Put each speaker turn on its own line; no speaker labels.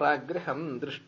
प्रागृहं दृष्ट।